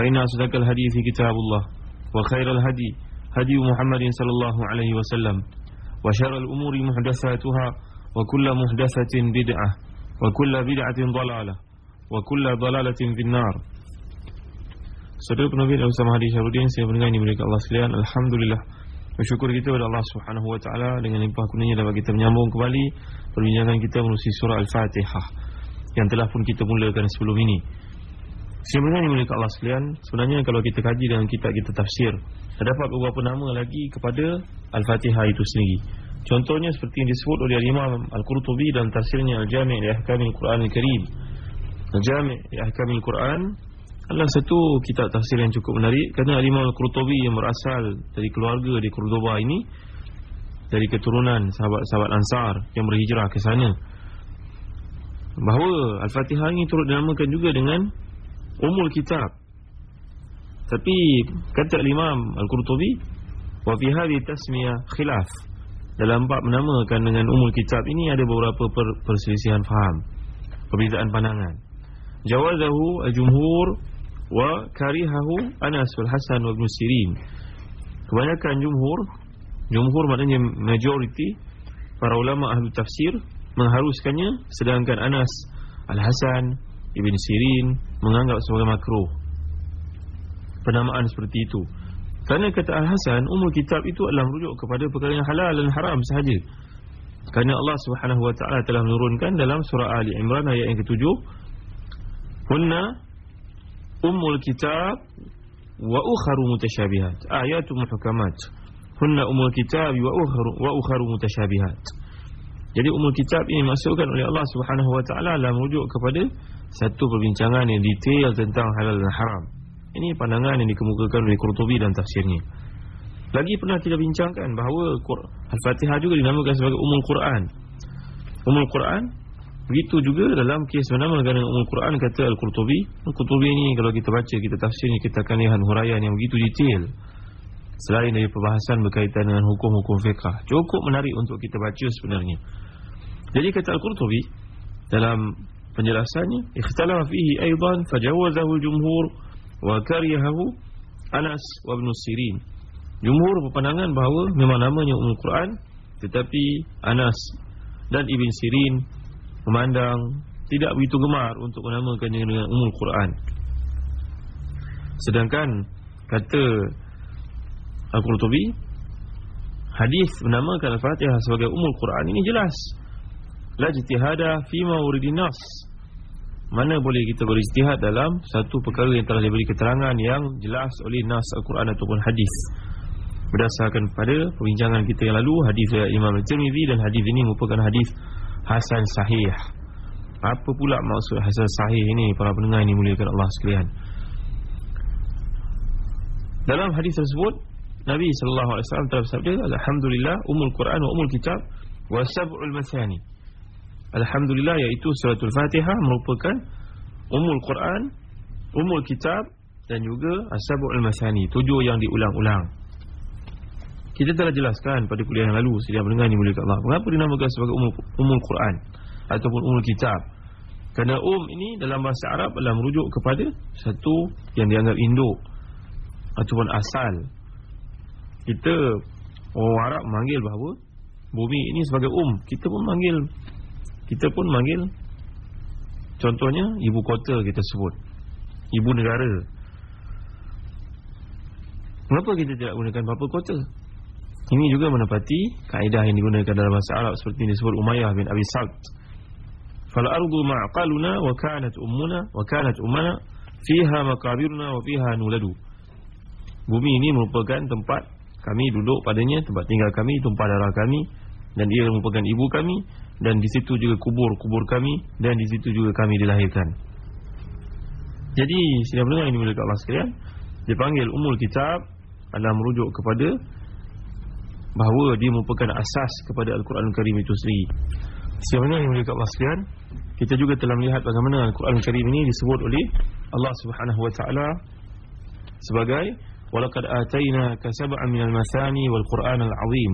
فإن أصدق الحديث كتاب الله وخير الهدي هدي محمد صلى الله عليه وسلم وشر الأمور محدثاتها وكل محدثة بدعة وكل بدعة ضلالة وكل ضلالة في النار Saudara penabi dan bersama hadis Syarudin Saya mendengar ini mereka Allah sekalian Alhamdulillah Bersyukur kita kepada Allah Subhanahu Wa Taala Dengan limpah kuningnya dapat kita menyambung kembali Perbincangan kita menusi surah Al-Fatihah Yang telah pun kita mulakan sebelum ini Mendengar ini mereka Allah sekalian Sebenarnya kalau kita kaji dengan kitab kita tafsir Terdapat beberapa nama lagi kepada Al-Fatihah itu sendiri. Contohnya seperti yang disebut oleh Imam Al-Qurtubi dalam tafsirnya Al-Jami' di Ahkamil Quran Al-Karim. Al-Jami' di Ahkamil Quran adalah satu kitab tafsir yang cukup menarik kerana Imam Al-Qurtubi yang berasal dari keluarga di Cordoba ini dari keturunan sahabat-sahabat Ansar yang berhijrah ke sana. Bahawa Al-Fatihah ini turut dinamakan juga dengan Umul Kitab. Tapi kata Imam Al-Qurtubi wa fi hadhihi tasmiyah khilaf. Dalam bab menamakan dengan Umul Kitab ini ada beberapa per perselisihan faham perbezaan pandangan. Jawazahu al-jumhur wa karihahu Anas wal Hasan wa Ibn Sirin. Kebanyakan jumhur, jumhur maknanya majority para ulama ahli tafsir mengharuskannya sedangkan Anas Al Hasan Ibn Sirin menganggap sebagai makruh. Penamaan seperti itu. Kerana kata Al Hasan, umul kitab itu adalah merujuk kepada perkara yang halal dan haram sahaja. Kerana Allah Subhanahu wa taala telah menurunkan dalam surah Ali Imran ayat yang ketujuh, "Hunna Ummul kitab wa ukharu mutasyabihat. Ayatu muhkamat. Hunna ummul kitab wa ukharu wa ukharu mutasyabihat. Jadi ummul kitab ini masukkan oleh Allah Subhanahu wa taala dalam rujuk kepada satu perbincangan yang detail tentang halal dan haram. Ini pandangan yang dikemukakan oleh Qurtubi dan tafsirnya. Lagi pernah kita bincangkan bahawa Al-Fatihah juga dinamakan sebagai Ummul Quran. Ummul Quran Begitu juga dalam kes nama dengan Umul Quran kata Al-Qurtubi. Al-Qurtubi ini kalau kita baca, kita tafsirnya, kita akan lihat huraian yang begitu detail. Selain dari perbahasan berkaitan dengan hukum-hukum fiqah. Cukup menarik untuk kita baca sebenarnya. Jadi kata Al-Qurtubi dalam penjelasannya, ikhtalafa fihi aidan fajawazahu al-jumhur wa kariyahu Anas wa Ibn Sirin. Jumhur berpandangan bahawa memang namanya Umul Quran tetapi Anas dan Ibn Sirin memandang tidak begitu gemar untuk menamakannya dengan Ummul Quran. Sedangkan kata Al-Qurtubi hadis menamakan Al-Fatihah sebagai Ummul Quran ini jelas. La ijtihada fi mawridin nas. Mana boleh kita berijtihad dalam satu perkara yang telah diberi keterangan yang jelas oleh nas Al-Quran ataupun hadis. Berdasarkan pada perbincangan kita yang lalu hadis Imam Al-Tirmizi dan hadis ini merupakan hadis Hasan Sahih Apa pula maksud Hasan Sahih ini Para pendengar ini muliakan Allah sekalian Dalam hadis tersebut Nabi SAW telah bersabda Alhamdulillah Umul Quran wa Umul Kitab Wa Sab'ul Mathani Alhamdulillah iaitu suratul Fatihah Merupakan Umul Quran Umul Kitab Dan juga As-Sab'ul Mathani Tujuh yang diulang-ulang. Kita telah jelaskan pada kuliah yang lalu Sedia mendengar ini mulia Allah Mengapa dinamakan sebagai umul, umul Quran Ataupun umul kitab? Kerana um ini dalam bahasa Arab adalah merujuk kepada Satu yang dianggap induk Ataupun asal Kita Orang Arab memanggil bahawa Bumi ini sebagai um Kita pun manggil Kita pun manggil Contohnya ibu kota kita sebut Ibu negara Kenapa kita tidak gunakan bapa kota ini juga menepati kaedah yang digunakan dalam bahasa Arab seperti disebut Umayyah bin Abi Salt. Fal ardu ma'qaluna wa kanat ummuna wa kanat ummana fiha maqabiruna wa fiha nuladu. Bumi ini merupakan tempat kami duduk padanya, tempat tinggal kami, tumpah darah kami dan ia merupakan ibu kami dan di situ juga kubur-kubur kami dan di situ juga kami dilahirkan. Jadi, sila mendengar ini mulia Allah sekalian, dipanggil umul kitab adalah merujuk kepada bahawa dia merupakan asas kepada Al-Quran Al-Karim itu sendiri. Sebenarnya yang mulia Allah sekalian, kita juga telah melihat bagaimana Al-Quran Al-Karim ini disebut oleh Allah Subhanahu Wa Taala sebagai walaqad atainaka sab'an minal masani wal Qur'an al-'azim.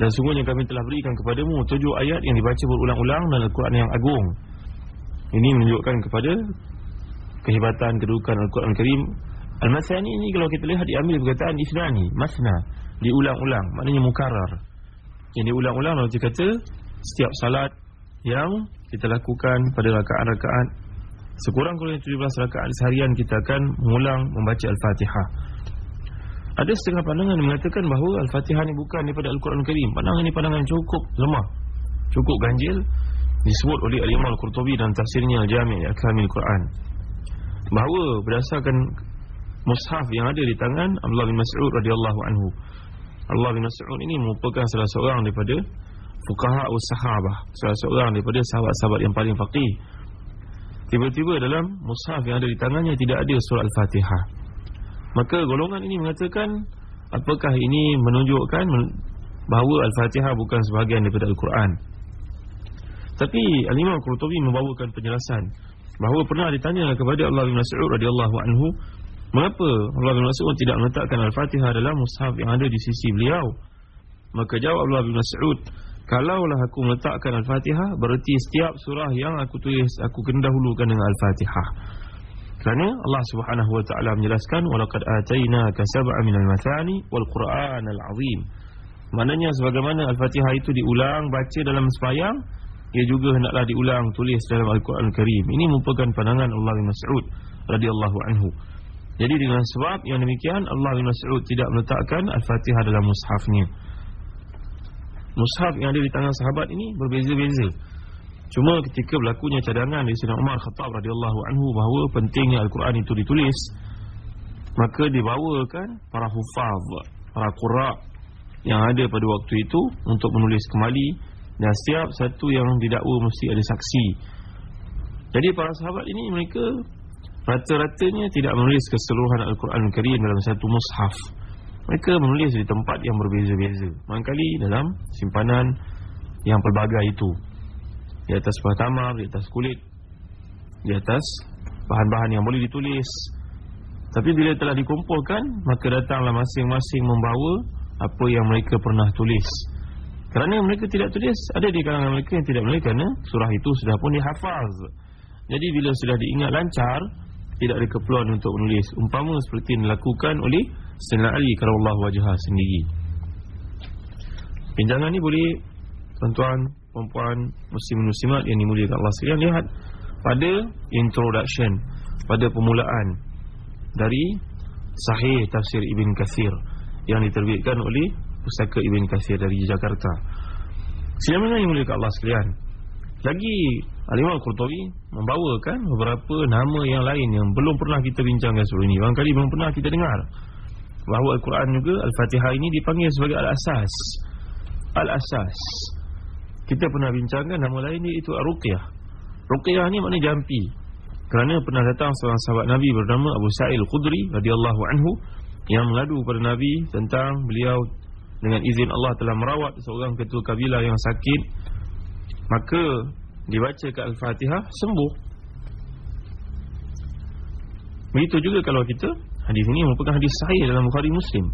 Dan sungguhnya kami telah berikan kepadamu tujuh ayat yang dibaca berulang-ulang dalam Al-Quran yang agung. Ini menunjukkan kepada kehebatan kedudukan Al-Quran Al-Karim. Al-Masani ini kalau kita lihat diambil perkataan isnani, masna, diulang-ulang, maknanya mukarrar. Yang diulang-ulang lalu dia kata setiap salat yang kita lakukan pada rakaat-rakaat sekurang-kurangnya 17 rakaat seharian kita akan mengulang membaca Al-Fatihah. Ada setengah pandangan yang mengatakan bahawa Al-Fatihah ini bukan daripada Al-Quran Al-Karim. Pandangan ini pandangan cukup lemah, cukup ganjil disebut oleh Al-Imam Al-Qurtubi dalam tafsirnya Al-Jami' Al-Kamil Quran. Bahawa berdasarkan mushaf yang ada di tangan Abdullah bin Mas'ud radhiyallahu anhu. Abdullah bin Mas'ud ini merupakan salah seorang daripada fuqaha us sahabah, salah seorang daripada sahabat-sahabat yang paling faqih. Tiba-tiba dalam mushaf yang ada di tangannya tidak ada surah Al-Fatihah. Maka golongan ini mengatakan apakah ini menunjukkan bahawa Al-Fatihah bukan sebahagian daripada Al-Quran. Tapi Al-Imam Qurtubi membawakan penjelasan bahawa pernah ditanya kepada Allah bin Mas'ud radhiyallahu anhu Mengapa Allah bin Mas'ud tidak meletakkan Al-Fatihah dalam mushaf yang ada di sisi beliau? Maka jawab Allah bin Mas'ud, Kalaulah aku meletakkan Al-Fatihah, berarti setiap surah yang aku tulis, aku kena dahulukan dengan Al-Fatihah. Kerana Allah Subhanahu Wa Taala menjelaskan, Walaqad atayna kasab'a minal mathani wal Qur'an al-azim. Maknanya sebagaimana Al-Fatihah itu diulang, baca dalam semayang, ia juga hendaklah diulang, tulis dalam Al-Quran Al-Karim. Ini merupakan pandangan Allah bin Mas'ud radhiyallahu anhu. Jadi dengan sebab yang demikian Allah bin Mas'ud tidak meletakkan Al-Fatihah dalam mushafnya. Mushaf yang ada di tangan sahabat ini berbeza-beza. Cuma ketika berlakunya cadangan di Sayyidina Umar Khattab radhiyallahu anhu bahawa pentingnya Al-Quran itu ditulis, maka dibawakan para hufaz, para qurra yang ada pada waktu itu untuk menulis kembali dan setiap satu yang didakwa mesti ada saksi. Jadi para sahabat ini mereka Rata-ratanya tidak menulis keseluruhan Al-Quran Al-Karim dalam satu mushaf. Mereka menulis di tempat yang berbeza-beza. Mangkali dalam simpanan yang pelbagai itu Di atas buah tamar, di atas kulit Di atas bahan-bahan yang boleh ditulis. Tapi bila telah dikumpulkan Maka datanglah masing-masing membawa Apa yang mereka pernah tulis. Kerana mereka tidak tulis Ada di kalangan mereka yang tidak menulis Kerana surah itu sudah pun dihafaz. Jadi bila sudah diingat lancar tidak ada keperluan untuk menulis. Umpama seperti yang dilakukan oleh Sayyidina Ali karallahu wajhah sendiri. Pinjangan ni boleh tuan-tuan, puan-puan, muslim-muslimat yang dimuliakan Allah sekalian lihat pada introduction, pada permulaan dari Sahih Tafsir Ibn Kathir yang diterbitkan oleh Pusaka Ibn Kathir dari Jakarta. Siapa yang dimuliakan Allah sekalian? Lagi Al-Imam Qurtubi membawakan beberapa nama yang lain yang belum pernah kita bincangkan sebelum ini. Barangkali belum pernah kita dengar. Bahawa Al-Quran juga Al-Fatihah ini dipanggil sebagai Al-Asas. Al-Asas. Kita pernah bincangkan nama lain ini itu Ar-Ruqyah. Ruqyah ni maknanya jampi. Kerana pernah datang seorang sahabat Nabi bernama Abu Sa'il Khudri radhiyallahu anhu yang mengadu kepada Nabi tentang beliau dengan izin Allah telah merawat seorang ketua kabilah yang sakit maka dibaca ke Al-Fatihah sembuh. Begitu juga kalau kita hadis ini merupakan hadis sahih dalam Bukhari Muslim.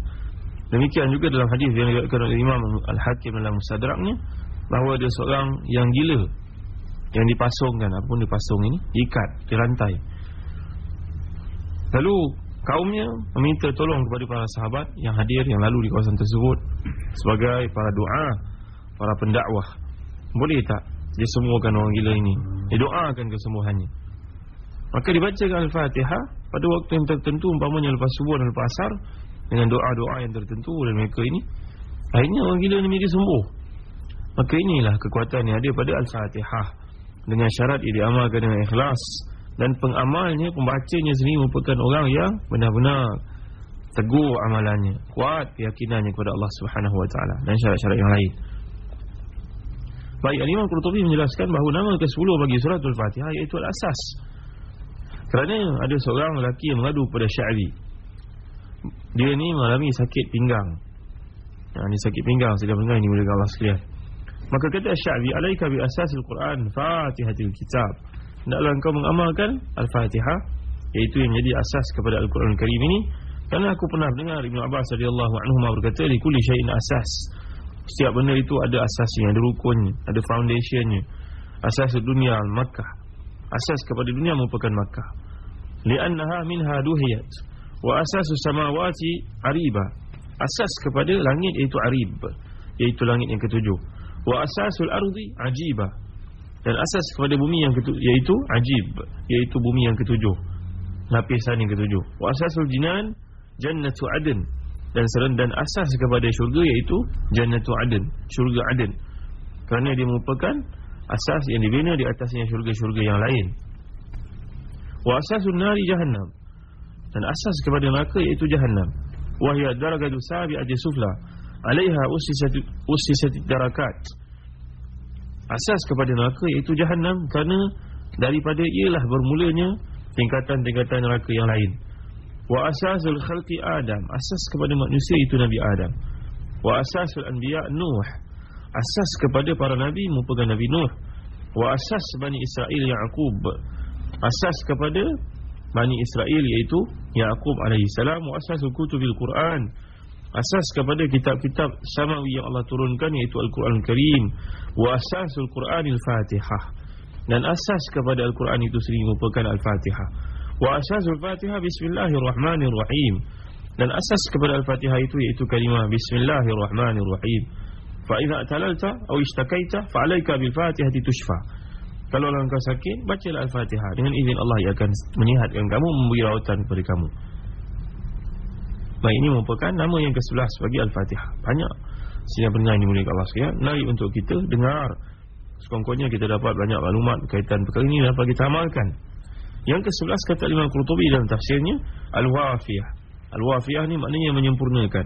Demikian juga dalam hadis yang diriwayatkan oleh Imam Al-Hakim dalam Mustadraknya bahawa ada seorang yang gila yang dipasungkan apapun dipasung ini ikat dirantai. Lalu kaumnya meminta tolong kepada para sahabat yang hadir yang lalu di kawasan tersebut sebagai para doa, para pendakwah. Boleh tak dia sembuhkan orang gila ini Dia doakan kesembuhannya Maka dibacakan Al-Fatihah Pada waktu yang tertentu Umpamanya lepas subuh dan lepas asar Dengan doa-doa yang tertentu oleh mereka ini Akhirnya orang gila ini menjadi sembuh Maka inilah kekuatan yang ada pada Al-Fatihah. Dengan syarat ia diamalkan dengan ikhlas. Dan pengamalnya, pembacanya sendiri Merupakan orang yang benar-benar Teguh amalannya. Kuat keyakinannya kepada Allah SWT Dan syarat-syarat yang lain. Baik, Al-Imam Qurtubi menjelaskan bahawa nama ke-10 bagi surat Al-Fatihah iaitu Al-Asas. Kerana ada seorang lelaki yang mengadu kepada Sya'bi. Dia ni mengalami sakit pinggang. Ha, Ini sakit pinggang Sudah mendengar ini Mulia Allah sekalian Maka kata Syabi Alaika bi asasil Quran Fatihatil kitab. Tidaklah engkau mengamalkan Al-Fatihah Iaitu yang menjadi asas kepada Al-Quran Karim ini. Kerana aku pernah dengar Ibn Abbas radhiyallahu anhu berkata Likuli syai'in asas. Setiap benda itu ada asasnya Ada rukunnya Ada foundationnya. Asas dunia Makkah Asas kepada dunia merupakan Makkah. Liannaha minha duhiyat. Wa asasu samawati ariba. Asas kepada langit iaitu arib Iaitu langit yang ketujuh Wa asasul ardi ajibah Dan asas kepada bumi yang ketujuh Iaitu ajib Iaitu bumi yang ketujuh. Lapisan yang ketujuh. Wa asasul jinan Jannatu adin Dan serendan asas kepada syurga iaitu Jannatu adin Syurga adin Kerana dia merupakan Asas yang dibina di atasnya syurga-syurga yang lain. Wa asasun nari jahannam. Dan asas kepada neraka iaitu jahannam. Wahia daragadu sabi aja sufla Alaiha usisati darakat. Asas kepada neraka iaitu jahannam Kerana daripada ialah bermulanya Tingkatan-tingkatan neraka yang lain. Wa asasul khalqi Adam Asas kepada manusia itu Nabi Adam. Wa asasul anbiya Nuh Asas kepada para Nabi merupakan Nabi Nuh. Wa asas Bani Israel Ya'qub Asas kepada Bani Israel iaitu Ya'qub alaihissalam. Wa asasul kutubil Quran Asas kepada kitab-kitab Samawi yang Allah turunkan iaitu Al-Quran Karim Wa asasul Quranil Fatihah Dan asas kepada Al-Quran itu sendiri merupakan Al-Fatihah Wa asasul Fatihah Bismillahirrahmanirrahim Dan asas kepada Al-Fatihah itu iaitu kalimah Bismillahirrahmanirrahim Fa idza talalta aw istakaita fa alayka bil Fatihati tushfa. Kalau engkau sakit, bacalah Al-Fatihah. Dengan izin Allah ia akan menyihatkan kamu, memberi rawatan kepada kamu. Baik, ini merupakan nama yang ke-11 bagi Al-Fatihah. Banyak sidang pendengar ini mulia Allah sekalian. Mari untuk kita dengar. Sekongkongnya kita dapat banyak maklumat berkaitan perkara ini dan kita amalkan. Yang ke-11 kata Imam Qurtubi dalam tafsirnya, Al-Wafiyah. Al-Wafiyah ni maknanya menyempurnakan.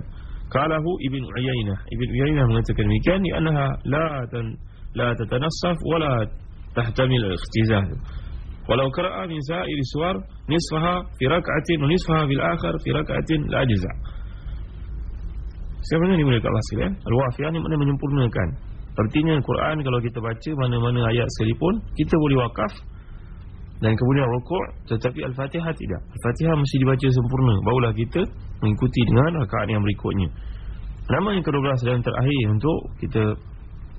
Qalahu Ibn Uyainah. Ibn Uyainah mengatakan demikian di annaha la tan la tatanassaf wala tahtamil al-ikhtizah. Walau qara'a min sa'ir suwar nisfaha fi rak'atin wa nisfaha fil akhir fi rak'atin la ajza. Sebenarnya ini mereka Allah sekalian. Al-Wafiyah ni maknanya menyempurnakan. Artinya Quran kalau kita baca mana-mana ayat sekalipun kita boleh wakaf dan kemudian rukuk tetapi Al-Fatihah tidak. Al-Fatihah mesti dibaca sempurna barulah kita mengikuti dengan rakaat yang berikutnya. Nama yang ke-12 dan terakhir untuk kita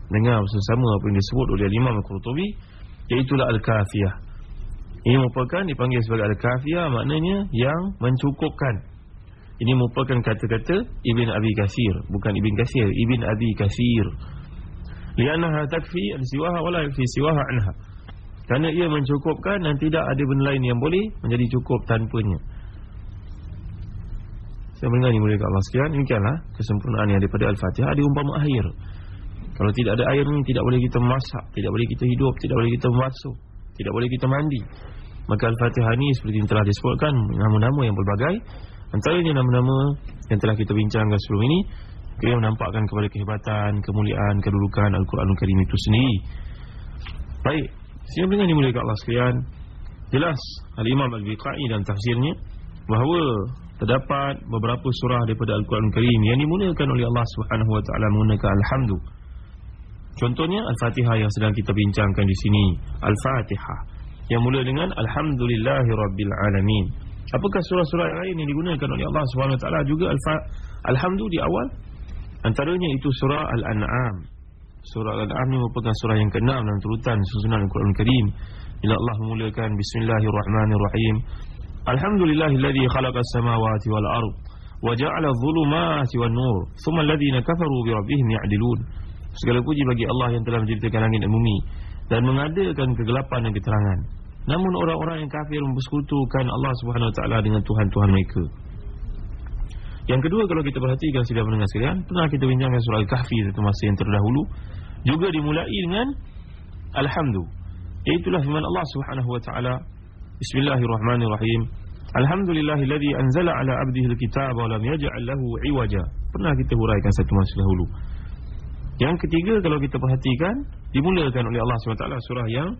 dengar bersama apa yang disebut oleh Imam Al-Qurtubi iaitu Al-Kafiyah. Ini merupakan dipanggil sebagai Al-Kafiyah maknanya yang mencukupkan. Ini merupakan kata-kata Ibn Abi Kasir, bukan Ibn Kasir, Ibn Abi Kasir. Lianaha takfi al-siwaha wala yakfi siwaha anha. Kerana ia mencukupkan dan tidak ada benda lain yang boleh menjadi cukup tanpanya. Saya mendengar ini mulia Allah sekian Demikianlah kesempurnaan yang daripada Al-Fatihah Ada umpama air Kalau tidak ada air ini tidak boleh kita masak Tidak boleh kita hidup Tidak boleh kita basuh Tidak boleh kita mandi. Maka Al-Fatihah ini seperti yang telah disebutkan Nama-nama yang berbagai Antaranya nama-nama yang telah kita bincangkan sebelum ini Yang menampakkan kepada kehebatan, kemuliaan, kedudukan Al-Quranul Karim itu sendiri. Baik Siapa dengan ini mulia Allah sekalian Jelas Al-Imam Al-Biqai dan tafsirnya Bahawa terdapat beberapa surah daripada Al-Quran Karim yang dimulakan oleh Allah Taala menggunakan alhamdu. Contohnya Al-Fatihah yang sedang kita bincangkan di sini, Al-Fatihah yang mula dengan Alhamdulillahirabbil alamin. Apakah surah-surah lain yang digunakan oleh Allah Taala juga alhamdu di awal? Antaranya itu surah Al-An'am. Surah Al-An'am ini merupakan surah yang ke-6 dalam turutan susunan Al-Quran Karim. Bila Allah memulakan Bismillahirrahmanirrahim Alhamdulillahilladzi khalaqas samawati wal ard wa ja'ala adh-dhulumati wan nur thumma alladhina kafaru bi rabbihim ya'dilun. Segala puji bagi Allah yang telah menciptakan langit dan bumi dan mengadakan kegelapan dan keterangan. Namun orang-orang yang kafir mempersekutukan Allah Subhanahu wa taala dengan tuhan-tuhan mereka. Yang kedua kalau kita perhatikan sudah mendengar sekalian, pernah kita bincangkan surah Al-Kahfi satu masa yang terdahulu juga dimulai dengan alhamdu. Itulah firman Allah Subhanahu wa taala Bismillahirrahmanirrahim. Alhamdulillahilladzi anzala ala 'abdihi alkitaba wa lam yaj'al lahu 'iwaja. Pernah kita huraikan satu masa dahulu. Yang ketiga kalau kita perhatikan dimulakan oleh Allah SWT surah yang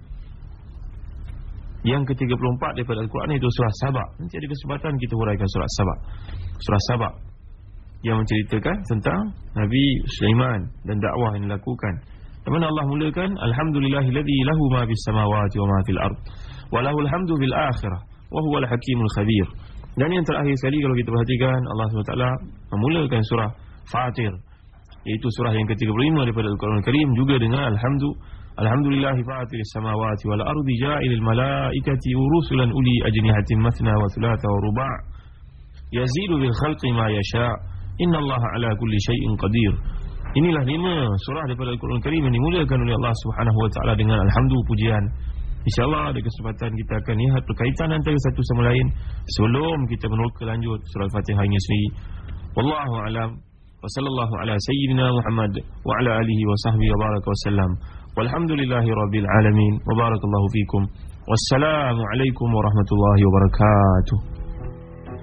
yang ke-34 daripada Al-Quran itu surah Sabah. Nanti ada kesempatan kita huraikan surah Sabah. Surah Sabah. yang menceritakan tentang Nabi Sulaiman dan dakwah yang dilakukan. Di mana Allah mulakan alhamdulillahilladzi lahu ma bis samawati wa ma fil ard wa lahul hamdu fil akhirah wa huwal hakimul khabir. Dan yang terakhir sekali kalau kita perhatikan Allah SWT memulakan surah Fatir iaitu surah yang ke-35 daripada Al-Quran Al-Karim juga dengan alhamdu alhamdulillah fatiris samawati wal ardi ja'ilil malaikati rusulan uli ajnihatin mathna wa thulatha wa ruba' yazidu bil khalqi ma yasha' innallaha ala kulli syai'in qadir. Inilah lima surah daripada Al-Quran Al-Karim yang dimulakan oleh Allah Subhanahu wa taala dengan alhamdu pujian. InsyaAllah ada kesempatan kita akan lihat perkaitan antara satu sama lain Sebelum kita meneroka lanjut surah Al-Fatihah ini sendiri. Wallahu alam Wa sallallahu ala sayyidina Muhammad Wa ala alihi wa sahbihi wa baraka wa sallam. Walhamdulillahi rabbil alamin. Wa barakallahu fikum. Wassalamualaikum warahmatullahi wabarakatuh